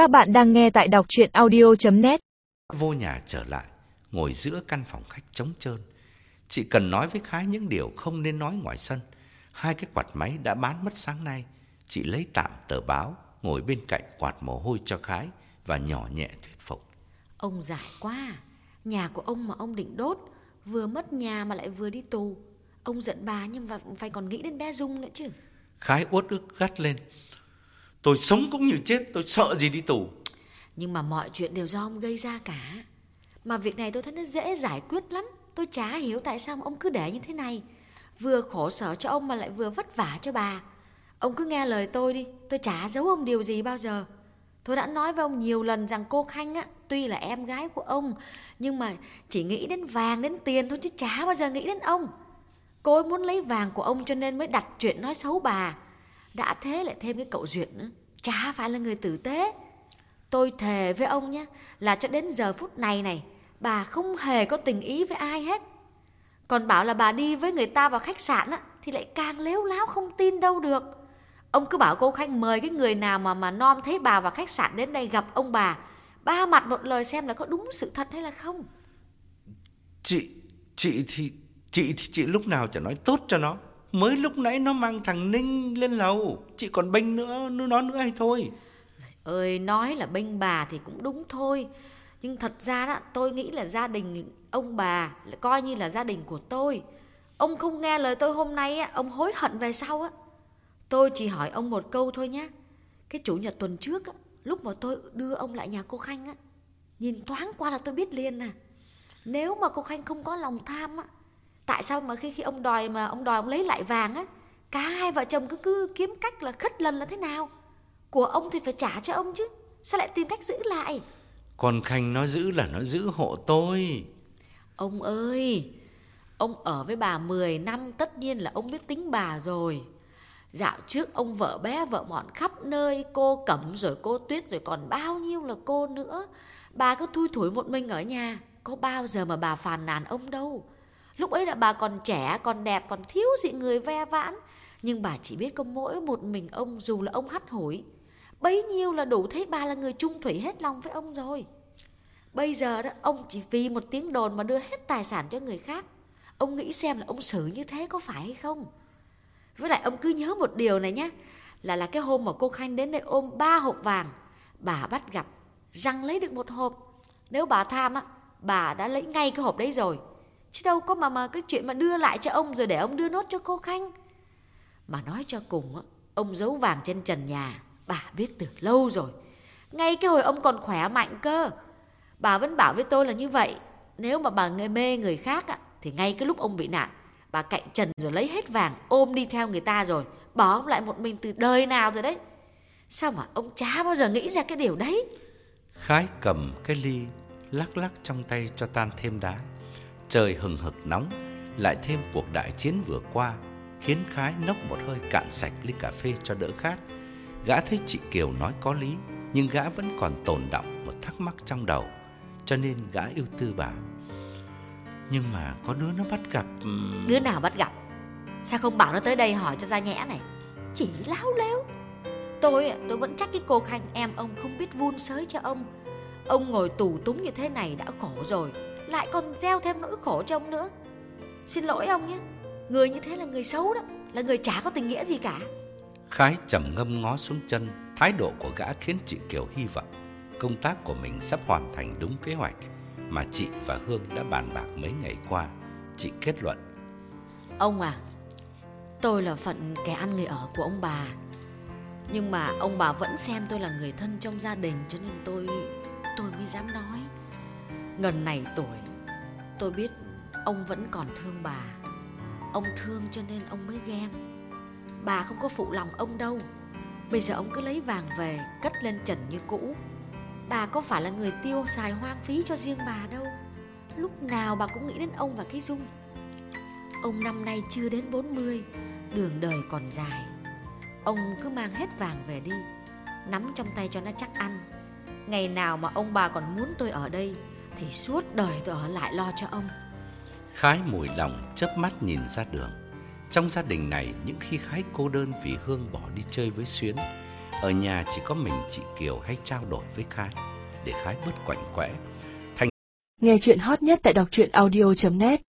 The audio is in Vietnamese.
Các bạn đang nghe tại đọc chuyện audio.net Vô nhà trở lại, ngồi giữa căn phòng khách trống trơn. Chị cần nói với Khái những điều không nên nói ngoài sân. Hai cái quạt máy đã bán mất sáng nay. Chị lấy tạm tờ báo, ngồi bên cạnh quạt mồ hôi cho Khái và nhỏ nhẹ thuyết phục. Ông giải quá, nhà của ông mà ông định đốt, vừa mất nhà mà lại vừa đi tù. Ông giận bà nhưng mà phải còn nghĩ đến bé Dung nữa chứ. Khái uất ức gắt lên. Tôi sống cũng như chết, tôi sợ gì đi tù. Nhưng mà mọi chuyện đều do ông gây ra cả. Mà việc này tôi thấy nó dễ giải quyết lắm. Tôi chả hiểu tại sao ông cứ để như thế này. Vừa khổ sở cho ông mà lại vừa vất vả cho bà. Ông cứ nghe lời tôi đi, tôi chả giấu ông điều gì bao giờ. Tôi đã nói với ông nhiều lần rằng cô Khanh á, tuy là em gái của ông, nhưng mà chỉ nghĩ đến vàng, đến tiền thôi chứ chả bao giờ nghĩ đến ông. Cô ấy muốn lấy vàng của ông cho nên mới đặt chuyện nói xấu bà. Đã thế lại thêm cái cậu Duyệt nữa, chả phải là người tử tế. Tôi thề với ông nhé, là cho đến giờ phút này này, bà không hề có tình ý với ai hết. Còn bảo là bà đi với người ta vào khách sạn á, thì lại càng lếu láo không tin đâu được. Ông cứ bảo cô Khanh mời cái người nào mà mà non thấy bà vào khách sạn đến đây gặp ông bà. Ba mặt một lời xem là có đúng sự thật hay là không. Chị, chị thì, chị thì chị lúc nào chả nói tốt cho nó. Mới lúc nãy nó mang thằng Ninh lên lầu, chị còn bênh nữa, nữa nó nữa hay thôi. Ơi nói là bênh bà thì cũng đúng thôi. Nhưng thật ra đó tôi nghĩ là gia đình ông bà coi như là gia đình của tôi. Ông không nghe lời tôi hôm nay á, ông hối hận về sau á. Tôi chỉ hỏi ông một câu thôi nhé. Cái chủ nhật tuần trước á, lúc mà tôi đưa ông lại nhà cô Khanh á, nhìn thoáng qua là tôi biết liền nè. Nếu mà cô Khanh không có lòng tham á, tại sao mà khi khi ông đòi mà ông đòi ông lấy lại vàng á, cả hai vợ chồng cứ cứ kiếm cách là khất lần là thế nào? Của ông thì phải trả cho ông chứ, sao lại tìm cách giữ lại? Còn Khanh nó giữ là nó giữ hộ tôi. Ông ơi, ông ở với bà 10 năm tất nhiên là ông biết tính bà rồi. Dạo trước ông vợ bé vợ mọn khắp nơi, cô Cẩm rồi cô Tuyết rồi còn bao nhiêu là cô nữa. Bà cứ thui thủi một mình ở nhà, có bao giờ mà bà phàn nàn ông đâu. Lúc ấy là bà còn trẻ, còn đẹp, còn thiếu gì người ve vãn. Nhưng bà chỉ biết có mỗi một mình ông dù là ông hắt hủi. Bấy nhiêu là đủ thấy bà là người trung thủy hết lòng với ông rồi. Bây giờ đó ông chỉ vì một tiếng đồn mà đưa hết tài sản cho người khác. Ông nghĩ xem là ông xử như thế có phải hay không? Với lại ông cứ nhớ một điều này nhé Là là cái hôm mà cô Khanh đến đây ôm ba hộp vàng Bà bắt gặp Răng lấy được một hộp Nếu bà tham á Bà đã lấy ngay cái hộp đấy rồi Chứ đâu có mà mà cái chuyện mà đưa lại cho ông Rồi để ông đưa nốt cho cô Khanh. Mà nói cho cùng á, Ông giấu vàng trên trần nhà, Bà biết từ lâu rồi. Ngay cái hồi ông còn khỏe mạnh cơ. Bà vẫn bảo với tôi là như vậy. Nếu mà bà nghe mê người khác á, Thì ngay cái lúc ông bị nạn, Bà cạnh trần rồi lấy hết vàng ôm đi theo người ta rồi, Bỏ ông lại một mình từ đời nào rồi đấy. Sao mà ông chả bao giờ nghĩ ra cái điều đấy? Khái cầm cái ly lắc lắc trong tay cho tan thêm đá. Trời hừng hực nóng, lại thêm cuộc đại chiến vừa qua, khiến Khái nốc một hơi cạn sạch ly cà phê cho đỡ khát. Gã thấy chị Kiều nói có lý, nhưng gã vẫn còn tồn đọng một thắc mắc trong đầu, cho nên gã yêu tư bảo. Nhưng mà có đứa nó bắt gặp... Đứa nào bắt gặp? Sao không bảo nó tới đây hỏi cho ra nhẽ này? Chỉ láo léo. Tôi tôi vẫn trách cái cô Khanh em ông không biết vun sới cho ông. Ông ngồi tù túng như thế này đã khổ rồi. Lại còn gieo thêm nỗi khổ cho ông nữa. Xin lỗi ông nhé. Người như thế là người xấu đó Là người chả có tình nghĩa gì cả. Khái trầm ngâm ngó xuống chân, thái độ của gã khiến chị Kiều hy vọng. Công tác của mình sắp hoàn thành đúng kế hoạch mà chị và Hương đã bàn bạc mấy ngày qua. Chị kết luận, Ông à Tôi là phận kẻ ăn người ở của ông bà. Nhưng mà ông bà vẫn xem tôi là người thân trong gia đình Cho nên tôi tôi mới dám nói Ngần này tuổi, Tôi biết ông vẫn còn thương bà. Ông thương cho nên ông mới ghen. Bà không có phụ lòng ông đâu. Bây giờ ông cứ lấy vàng về, Cất lên trần như cũ. Bà có phải là người tiêu xài hoang phí cho riêng bà đâu? Lúc nào bà cũng nghĩ đến ông và cái Dung. Ông năm nay chưa đến 40 Đường đời còn dài. Ông cứ mang hết vàng về đi, Nắm trong tay cho nó chắc ăn. Ngày nào mà ông bà còn muốn tôi ở đây thì suốt đời tôi ở lại lo cho ông Khái mùi lòng chớp mắt nhìn ra đường. Trong gia đình này, những khi Khái cô đơn vì Hương bỏ đi chơi với Xuyến, Ở nhà chỉ có mình chị Kiều hay trao đổi với Khái để Khái bớt quạnh quẽ. Nghe chuyện hot nhất tại đọc truyện audio.net